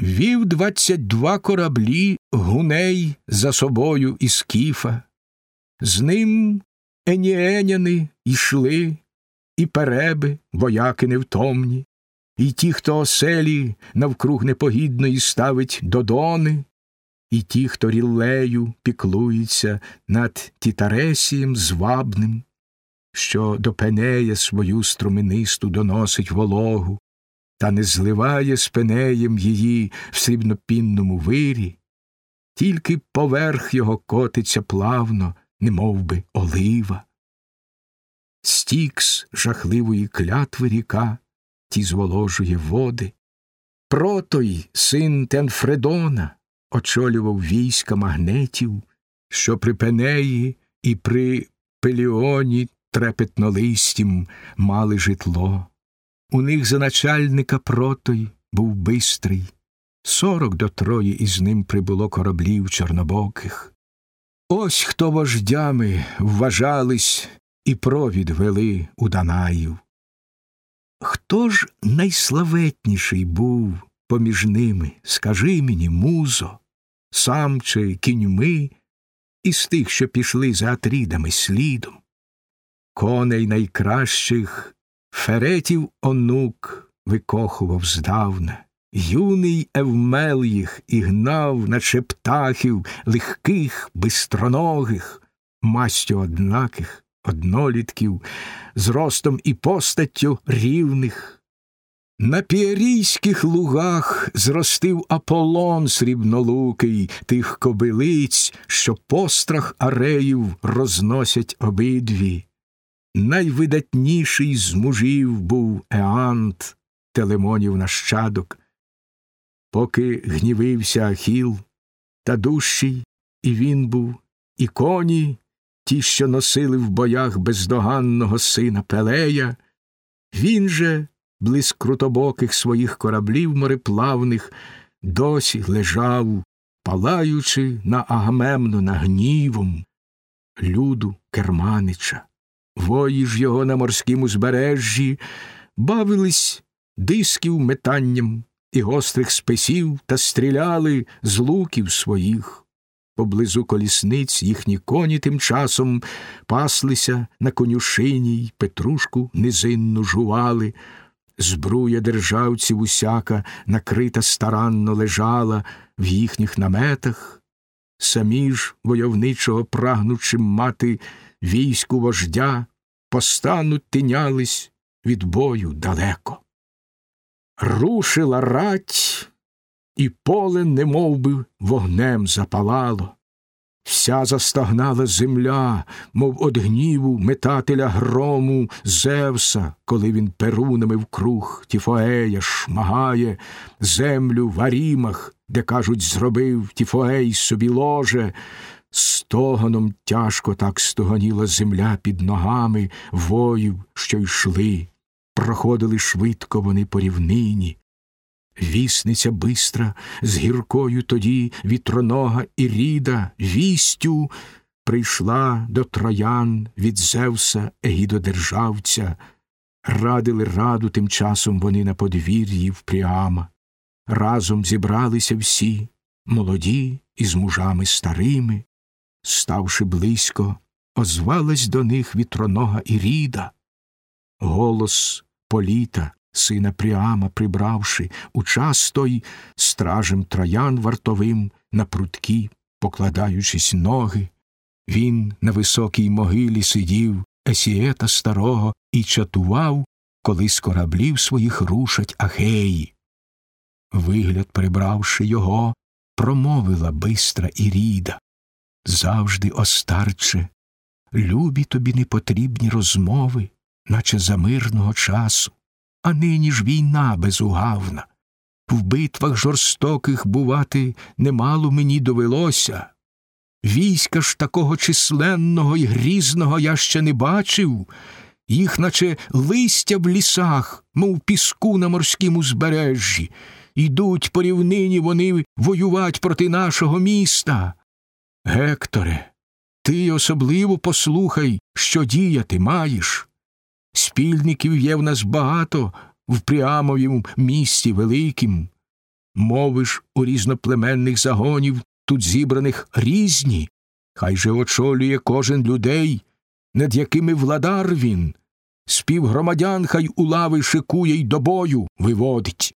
Вів двадцять два кораблі гуней за собою і скіфа. З ним еніеняни йшли, і переби, вояки невтомні, і ті, хто оселі навкруг непогідної ставить додони, і ті, хто ріллею піклується над тітаресієм звабним, що до пенея свою струменисту доносить вологу, та не зливає з пенеєм її в срібнопінному вирі, тільки поверх його котиться плавно, немов би олива. Стікс жахливої клятви ріка, ті зволожує води. Протой, син Тенфредона, очолював війська магнетів, що при Пенеї і при Пеліоні трепетнолистім мали житло. У них за начальника протой був бистрий. Сорок до трої із ним прибуло кораблів чорнобоких. Ось хто вождями вважались і провід вели у Данаїв. Хто ж найславетніший був поміж ними, скажи мені, музо, сам чи кіньми, із тих, що пішли за Атрідами слідом? Коней найкращих феретів онук викохував здавна, юний Евмел їх і гнав, наче птахів, легких, бистроногих, мастю однаких, однолітків, з ростом і постаттю рівних. На піарійських лугах зростив Аполлон срібнолукий тих кобилиць, що пострах ареїв розносять обидві. Найвидатніший з мужів був Еант, Телемонів нащадок. Поки гнівився Ахіл, та дужчий і він був, і коні, ті, що носили в боях бездоганного сина Пелея, він же, близь крутобоких своїх кораблів мореплавних, досі лежав, палаючи на Агамемнона гнівом, люду Керманича. Вої ж його на морськім узбережжі бавились дисків метанням і гострих списів та стріляли з луків своїх. Поблизу колісниць їхні коні тим часом паслися на конюшині й петрушку низинну жували. Збруя державців усяка накрита старанно лежала в їхніх наметах. Самі ж войовничого прагнучим мати війську вождя, постану тинялись від бою далеко. Рушила рать, і поле немов би, вогнем запалало. Вся застогнала земля, мов од гніву метателя грому Зевса, коли він перунами вкруг Тіфоея шмагає, землю в арімах, де, кажуть, зробив Тіфоей собі ложе, Стогоном тяжко так стогоніла земля під ногами воїв, що йшли, проходили швидко вони по рівнині. Вісниця бистра, з гіркою тоді вітронога і ріда, вістю прийшла до троян від Зевса егідодержавця, радили раду тим часом вони на подвір'ї в Пріама. Разом зібралися всі, молоді із мужами старими. Ставши близько, озвалась до них вітронога Іріда. Голос політа, сина Пріама, прибравши, у час той стражем троян вартовим на прутки, покладаючись ноги, він на високій могилі сидів Есіета старого і чатував, коли з кораблів своїх рушать ахеї. Вигляд, прибравши його, промовила бистра Іріда. Завжди, остарче, любі тобі непотрібні розмови, наче за мирного часу, а нині ж війна безугавна. В битвах жорстоких бувати немало мені довелося. Війська ж такого численного і грізного я ще не бачив, їх, наче листя в лісах, мов піску на морськім узбережжі, йдуть по рівнині вони воювати проти нашого міста. Гекторе, ти особливо послухай, що діяти маєш. Спільників є в нас багато в Пріамовім місті великім. мовиш у різноплеменних загонів, тут зібраних різні, хай же очолює кожен людей, над якими владар він, співгромадян хай у лави шикує й до бою виводить.